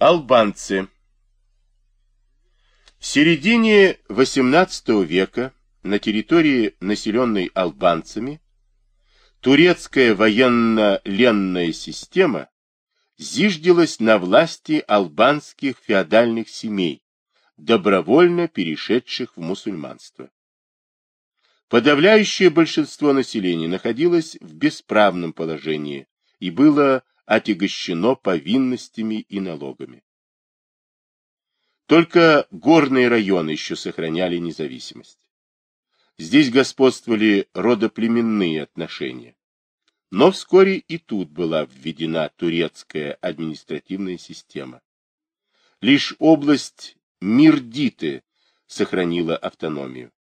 Албанцы В середине XVIII века на территории, населенной албанцами, турецкая военно-ленная система зиждилась на власти албанских феодальных семей, добровольно перешедших в мусульманство. Подавляющее большинство населения находилось в бесправном положении и было отягощено повинностями и налогами. Только горные районы еще сохраняли независимость. Здесь господствовали родоплеменные отношения. Но вскоре и тут была введена турецкая административная система. Лишь область Мирдиты сохранила автономию.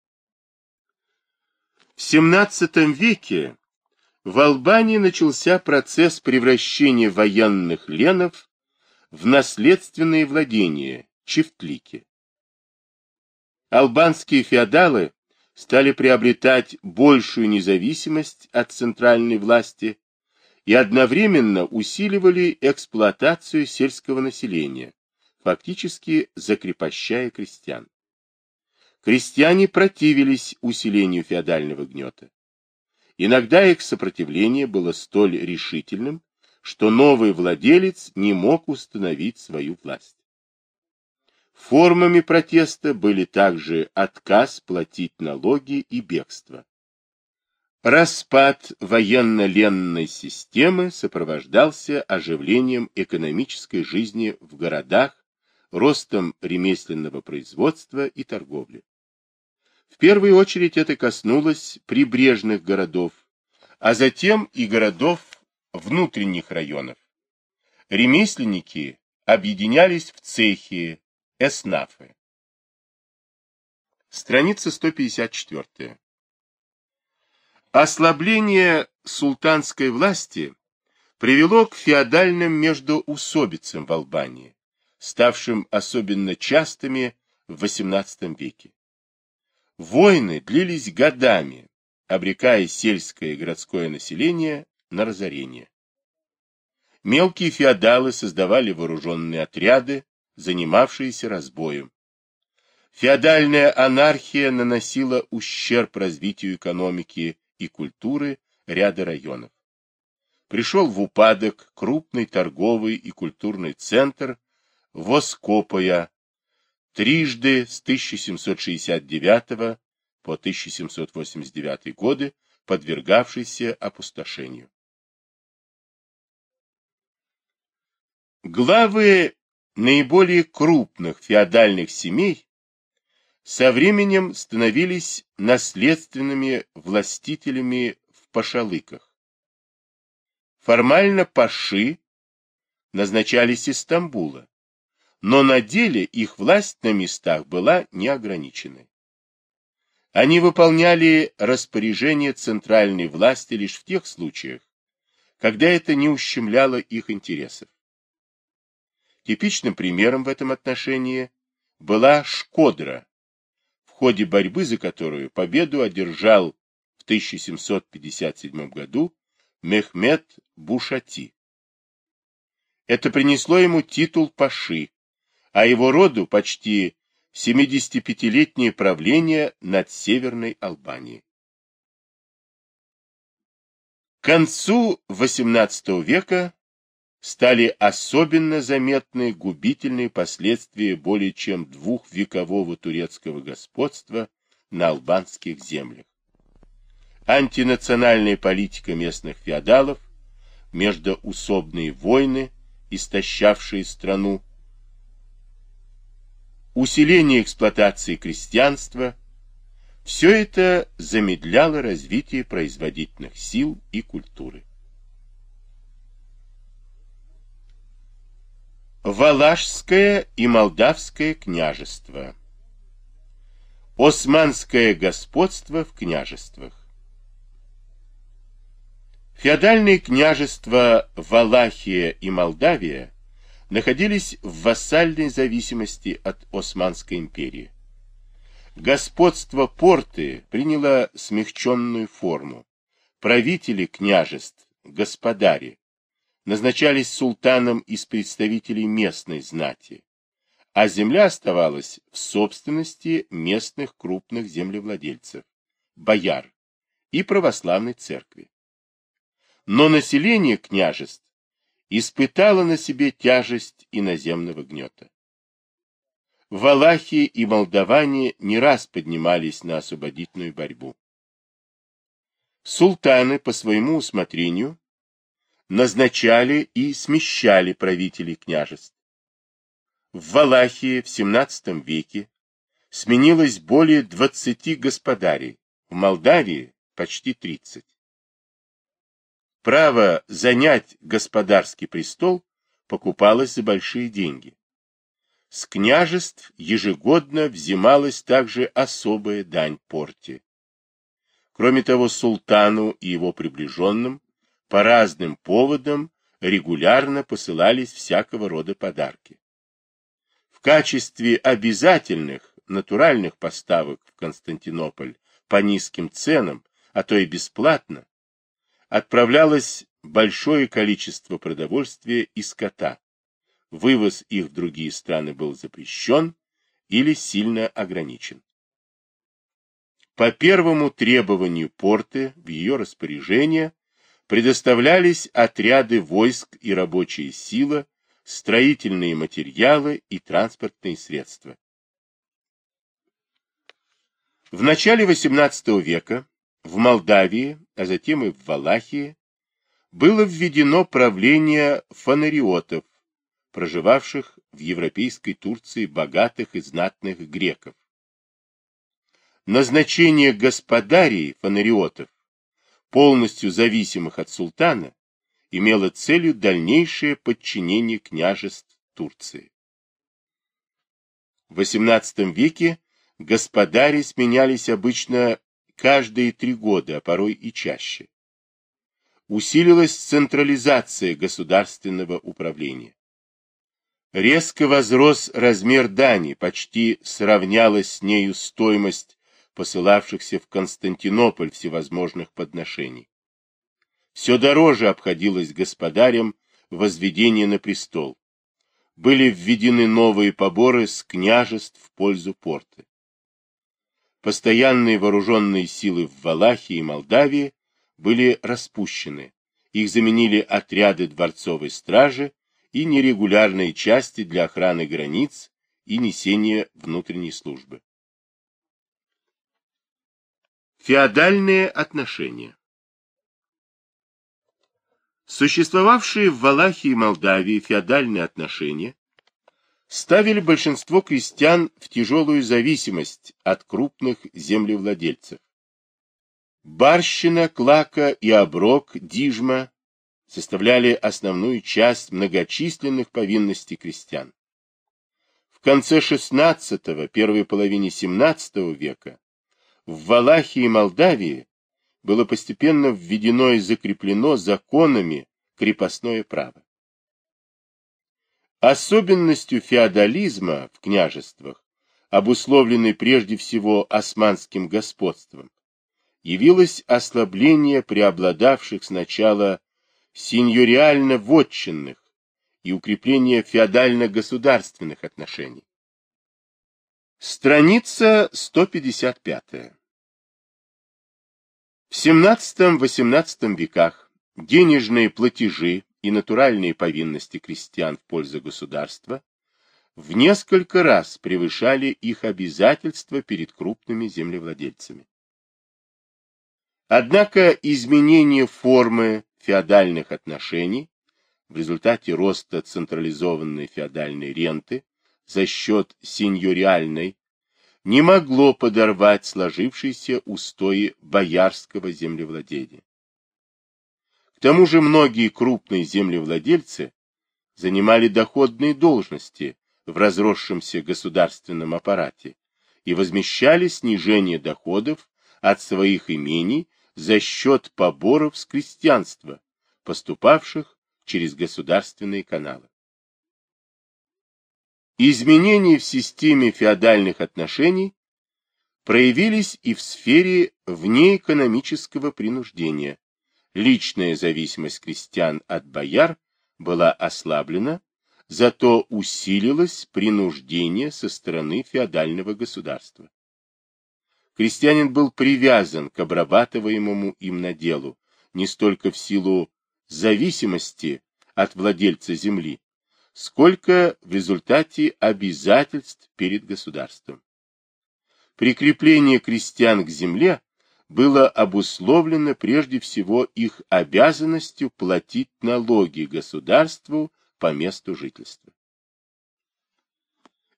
В XVII веке в Албании начался процесс превращения военных ленов в наследственные владения, чифтлики. Албанские феодалы стали приобретать большую независимость от центральной власти и одновременно усиливали эксплуатацию сельского населения, фактически закрепощая крестьян. Крестьяне противились усилению феодального гнета. Иногда их сопротивление было столь решительным, что новый владелец не мог установить свою власть. Формами протеста были также отказ платить налоги и бегство. Распад военно-ленной системы сопровождался оживлением экономической жизни в городах, ростом ремесленного производства и торговли. В первую очередь это коснулось прибрежных городов, а затем и городов внутренних районов. Ремесленники объединялись в цехи, эснафы. Страница 154. Ослабление султанской власти привело к феодальным междоусобицам в Албании, ставшим особенно частыми в XVIII веке. Войны длились годами, обрекая сельское и городское население на разорение. Мелкие феодалы создавали вооруженные отряды, занимавшиеся разбоем. Феодальная анархия наносила ущерб развитию экономики и культуры ряда районов. Пришел в упадок крупный торговый и культурный центр Воскопая, трижды с 1769 по 1789 годы подвергавшийся опустошению. Главы наиболее крупных феодальных семей со временем становились наследственными властителями в пашалыках. Формально паши назначались из Стамбула, но на деле их власть на местах была неограниченной. Они выполняли распоряжения центральной власти лишь в тех случаях, когда это не ущемляло их интересов. Типичным примером в этом отношении была Шкодра, в ходе борьбы за которую победу одержал в 1757 году Мехмед Бушати. Это принесло ему титул паши, а его роду почти 75-летнее правление над Северной Албанией. К концу XVIII века стали особенно заметны губительные последствия более чем двухвекового турецкого господства на албанских землях. Антинациональная политика местных феодалов, междоусобные войны, истощавшие страну, усиление эксплуатации крестьянства, все это замедляло развитие производительных сил и культуры. Валашское и Молдавское княжество Османское господство в княжествах. Феодальные княжества Валахия и Молдавия находились в вассальной зависимости от Османской империи. Господство порты приняло смягченную форму. Правители княжеств, господари, назначались султаном из представителей местной знати, а земля оставалась в собственности местных крупных землевладельцев, бояр и православной церкви. Но население княжеств испытало на себе тяжесть иноземного гнета. Валахи и молдаване не раз поднимались на освободительную борьбу. Султаны по своему усмотрению назначали и смещали правителей княжеств. В Валахии в XVII веке сменилось более 20 господарей, в Молдавии почти 30. Право занять господарский престол покупалось за большие деньги. С княжеств ежегодно взималась также особая дань порте. Кроме того, султану и его приближенным по разным поводам регулярно посылались всякого рода подарки. В качестве обязательных натуральных поставок в Константинополь по низким ценам, а то и бесплатно, отправлялось большое количество продовольствия и скота. Вывоз их в другие страны был запрещен или сильно ограничен. По первому требованию порты в ее распоряжение предоставлялись отряды войск и рабочая сила, строительные материалы и транспортные средства. В начале XVIII века в Молдавии, а затем и в Валахии, было введено правление фонариотов, проживавших в европейской Турции богатых и знатных греков. Назначение господарей фонариотов, полностью зависимых от султана, имело целью дальнейшее подчинение княжеств Турции. В XVIII веке господари сменялись обычно каждые три года, а порой и чаще. Усилилась централизация государственного управления. Резко возрос размер дани, почти сравнялась с нею стоимость посылавшихся в Константинополь всевозможных подношений. Все дороже обходилось господарям возведение на престол. Были введены новые поборы с княжеств в пользу порты. Постоянные вооруженные силы в Валахии и Молдавии были распущены. Их заменили отряды дворцовой стражи и нерегулярные части для охраны границ и несения внутренней службы. Феодальные отношения Существовавшие в Валахии и Молдавии феодальные отношения ставили большинство крестьян в тяжелую зависимость от крупных землевладельцев. Барщина, клака и оброк, дижма составляли основную часть многочисленных повинностей крестьян. В конце XVI – первой половине XVII века в Валахии и Молдавии было постепенно введено и закреплено законами крепостное право. Особенностью феодализма в княжествах, обусловленной прежде всего османским господством, явилось ослабление преобладавших сначала синьориально-вотчинных и укрепление феодально-государственных отношений. Страница 155. В XVII-XVIII веках денежные платежи и натуральные повинности крестьян в пользу государства в несколько раз превышали их обязательства перед крупными землевладельцами. Однако изменение формы феодальных отношений в результате роста централизованной феодальной ренты за счет сеньориальной не могло подорвать сложившиеся устои боярского землевладения. К тому же многие крупные землевладельцы занимали доходные должности в разросшемся государственном аппарате и возмещали снижение доходов от своих имений за счет поборов с крестьянства, поступавших через государственные каналы. Изменения в системе феодальных отношений проявились и в сфере внеэкономического принуждения. Личная зависимость крестьян от бояр была ослаблена, зато усилилось принуждение со стороны феодального государства. Крестьянин был привязан к обрабатываемому им наделу не столько в силу зависимости от владельца земли, сколько в результате обязательств перед государством. Прикрепление крестьян к земле было обусловлено прежде всего их обязанностью платить налоги государству по месту жительства.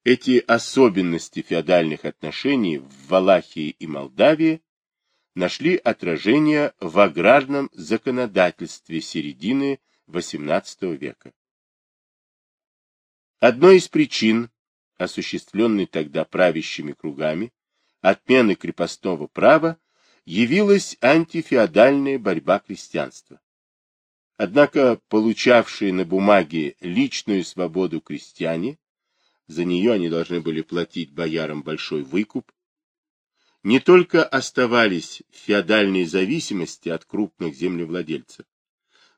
Эти особенности феодальных отношений в Валахии и Молдавии нашли отражение в аграрном законодательстве середины XVIII века. Одной из причин, осуществленной тогда правящими кругами, отмены крепостного права явилась антифеодальная борьба крестьянства. Однако получавшие на бумаге личную свободу крестьяне, за нее они должны были платить боярам большой выкуп, не только оставались в феодальной зависимости от крупных землевладельцев,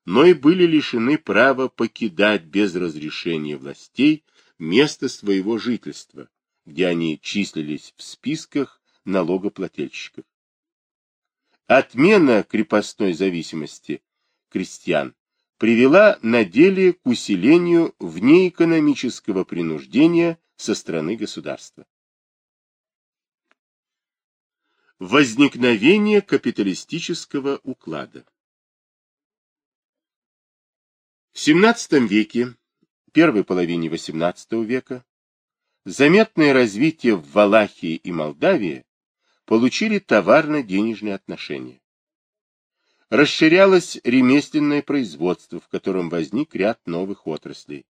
но и были лишены права покидать без разрешения властей место своего жительства, где они числились в списках налогоплательщиков. Отмена крепостной зависимости крестьян привела на деле к усилению внеэкономического принуждения со стороны государства. Возникновение капиталистического уклада В XVII веке, первой половине XVIII века, заметное развитие в Валахии и Молдавии получили товарно-денежные отношения. Расширялось ремесленное производство, в котором возник ряд новых отраслей.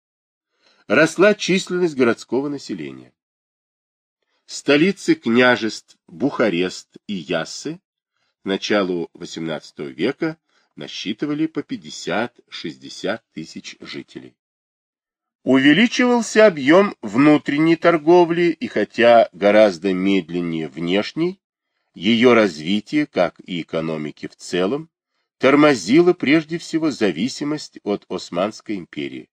Росла численность городского населения. Столицы княжеств Бухарест и Яссы к началу XVIII века насчитывали по 50-60 тысяч жителей. Увеличивался объем внутренней торговли, и хотя гораздо медленнее внешней, ее развитие, как и экономики в целом, тормозило прежде всего зависимость от Османской империи.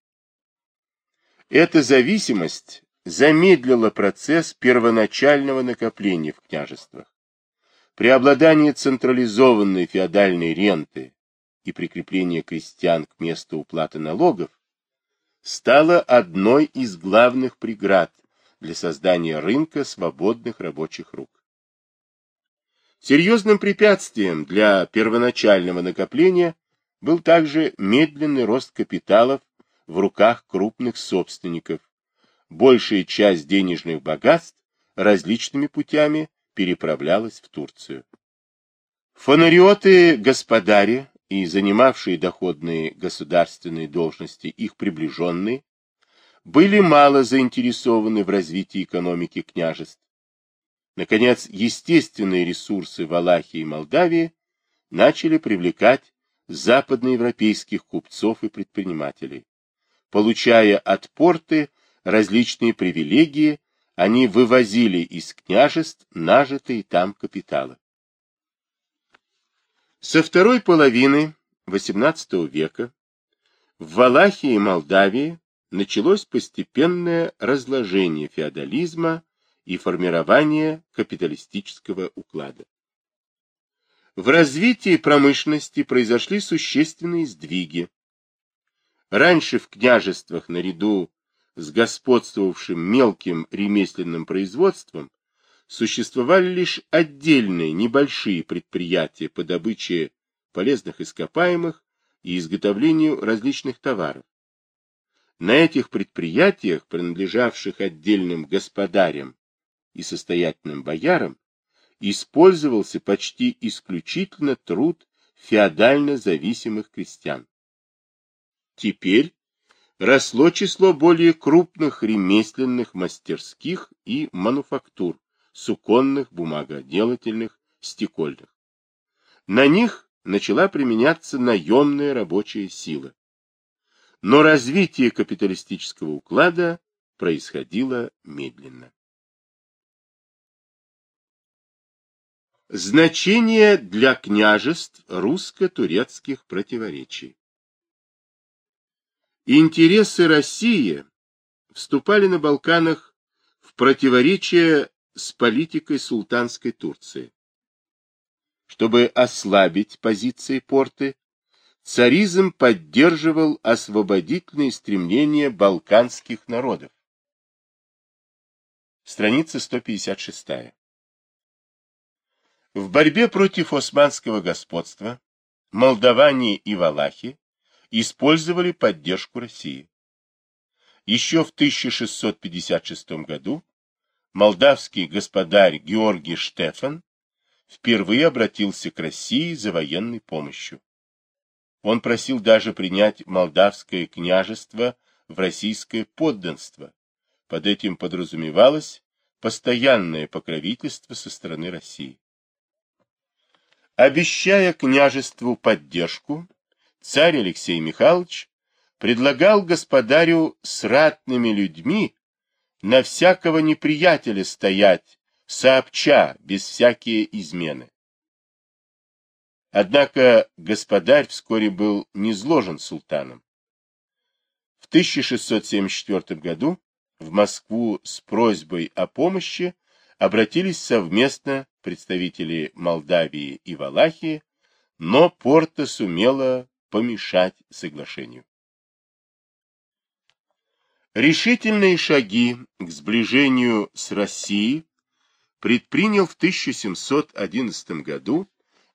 Эта зависимость замедлила процесс первоначального накопления в княжествах. Преобладание централизованной феодальной ренты и прикрепление крестьян к месту уплаты налогов стало одной из главных преград для создания рынка свободных рабочих рук. Серьезным препятствием для первоначального накопления был также медленный рост капиталов в руках крупных собственников. Большая часть денежных богатств различными путями переправлялась в Турцию. Фонариоты-господари и занимавшие доходные государственные должности их приближенные были мало заинтересованы в развитии экономики княжеств Наконец, естественные ресурсы Валахии и Молдавии начали привлекать западноевропейских купцов и предпринимателей. Получая от порты различные привилегии, они вывозили из княжеств нажитые там капиталы. Со второй половины XVIII века в Валахии и Молдавии началось постепенное разложение феодализма и формирования капиталистического уклада. В развитии промышленности произошли существенные сдвиги. Раньше в княжествах наряду с господствовавшим мелким ремесленным производством существовали лишь отдельные небольшие предприятия по добыче полезных ископаемых и изготовлению различных товаров. На этих предприятиях, принадлежавших отдельным господарям и состоятельным боярам использовался почти исключительно труд феодально зависимых крестьян. Теперь росло число более крупных ремесленных мастерских и мануфактур, суконных, бумагоделательных, стекольных. На них начала применяться наемная рабочая сила. Но развитие капиталистического уклада происходило медленно. Значение для княжеств русско-турецких противоречий Интересы России вступали на Балканах в противоречие с политикой султанской Турции. Чтобы ослабить позиции порты, царизм поддерживал освободительные стремления балканских народов. Страница 156. В борьбе против османского господства молдаване и валахи использовали поддержку России. Еще в 1656 году молдавский господарь Георгий Штефан впервые обратился к России за военной помощью. Он просил даже принять молдавское княжество в российское подданство. Под этим подразумевалось постоянное покровительство со стороны России. Обещая княжеству поддержку, царь Алексей Михайлович предлагал господарю с ратными людьми на всякого неприятеля стоять, сообща, без всякие измены. Однако господарь вскоре был низложен султаном. В 1674 году в Москву с просьбой о помощи обратились совместно представители Молдавии и Валахии, но Порта сумела помешать соглашению. Решительные шаги к сближению с Россией предпринял в 1711 году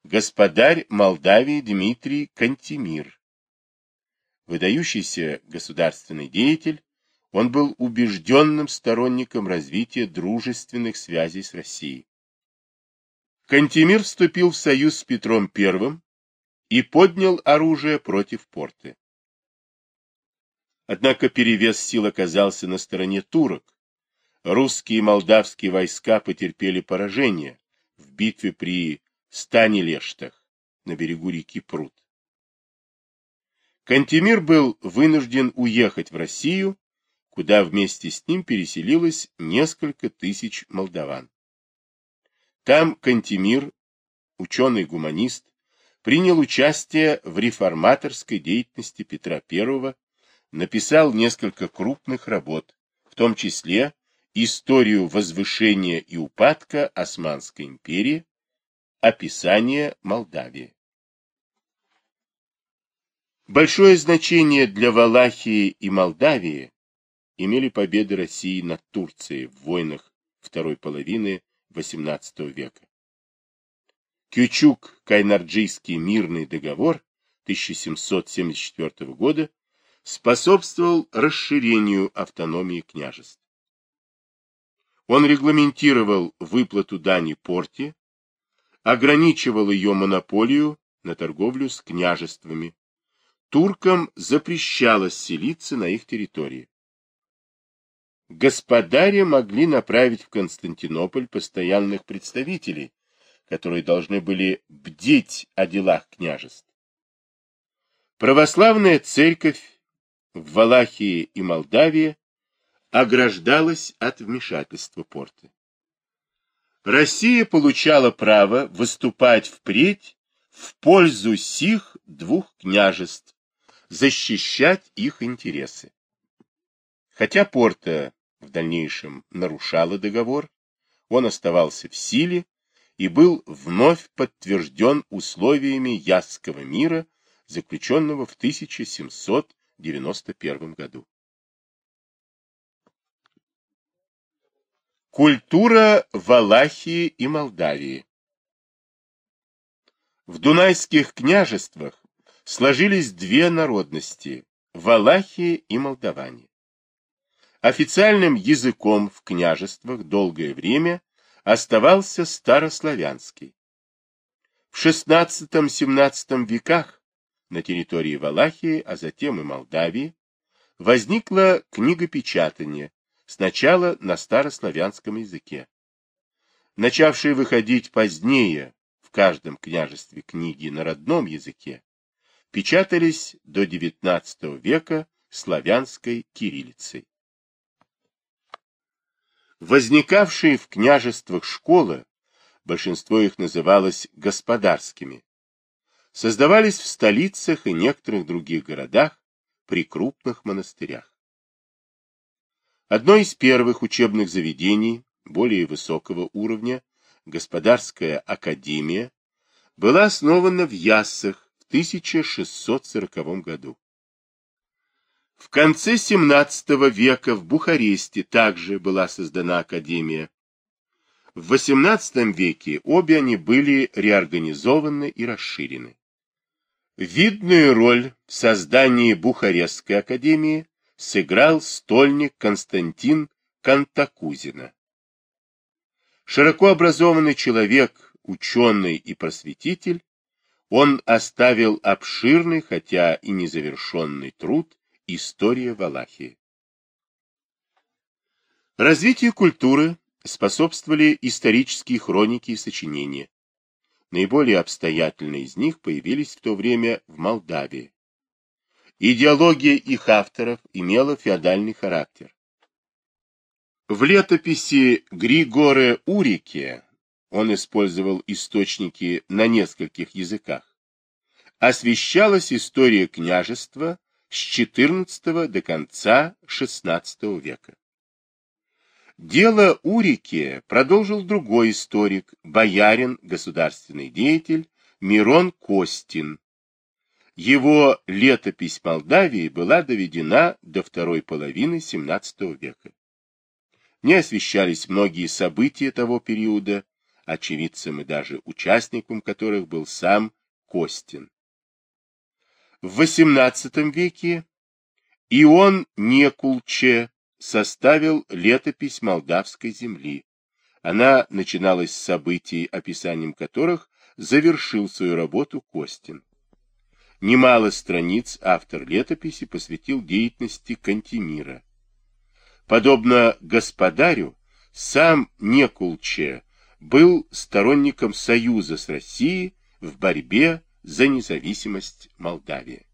господарь Молдавии Дмитрий Кантемир. Выдающийся государственный деятель, он был убежденным сторонником развития дружественных связей с Россией. Кантемир вступил в союз с Петром I и поднял оружие против порты. Однако перевес сил оказался на стороне турок. Русские и молдавские войска потерпели поражение в битве при Станилештах на берегу реки Прут. Кантемир был вынужден уехать в Россию, куда вместе с ним переселилось несколько тысяч молдаван. Там Кантемир, ученый-гуманист, принял участие в реформаторской деятельности Петра I, написал несколько крупных работ, в том числе «Историю возвышения и упадка Османской империи», Описание Молдавии. Большое значение для Валахии и Молдавии имели победы России над Турцией в войнах второй половины XVIII века. Кючук-Кайнарджийский мирный договор 1774 года способствовал расширению автономии княжеств. Он регламентировал выплату дани порте, ограничивал ее монополию на торговлю с княжествами. Туркам запрещалось селиться на их территории. Господари могли направить в Константинополь постоянных представителей, которые должны были бдить о делах княжеств. Православная церковь в Валахии и Молдавии ограждалась от вмешательства порты. Россия получала право выступать впредь в пользу сих двух княжеств, защищать их интересы. Хотя Порта в дальнейшем нарушала договор, он оставался в силе и был вновь подтвержден условиями Ясского мира, заключенного в 1791 году. Культура Валахии и Молдавии В Дунайских княжествах сложились две народности – Валахия и Молдаване. Официальным языком в княжествах долгое время оставался старославянский. В XVI-XVII веках на территории Валахии, а затем и Молдавии, возникло книгопечатание, сначала на старославянском языке. Начавшие выходить позднее в каждом княжестве книги на родном языке, печатались до XIX века славянской кириллицей. Возникавшие в княжествах школы, большинство их называлось господарскими, создавались в столицах и некоторых других городах при крупных монастырях. Одно из первых учебных заведений более высокого уровня, Господарская академия, была основана в Яссах в 1640 году. В конце XVII века в Бухаресте также была создана академия. В XVIII веке обе они были реорганизованы и расширены. Видную роль в создании Бухарестской академии сыграл стольник Константин Кантакузина. Широко образованный человек, ученый и просветитель, он оставил обширный, хотя и незавершенный труд «История Валахии». Развитию культуры способствовали исторические хроники и сочинения. Наиболее обстоятельные из них появились в то время в Молдавии. Идеология их авторов имела феодальный характер. В летописи Григоре Урике он использовал источники на нескольких языках. Освещалась история княжества с XIV до конца XVI века. Дело Урики продолжил другой историк, боярин, государственный деятель Мирон Костин. Его летопись Молдавии была доведена до второй половины XVII века не освещались многие события того периода, очевидцем и даже участником которых был сам Костин. В XVIII веке Ион Некулче составил летопись молдавской земли. Она начиналась с событий, описанием которых завершил свою работу Костин. Немало страниц автор летописи посвятил деятельности Кантемира. Подобно господарю, сам Некулче был сторонником союза с Россией в борьбе за независимость Молдавии.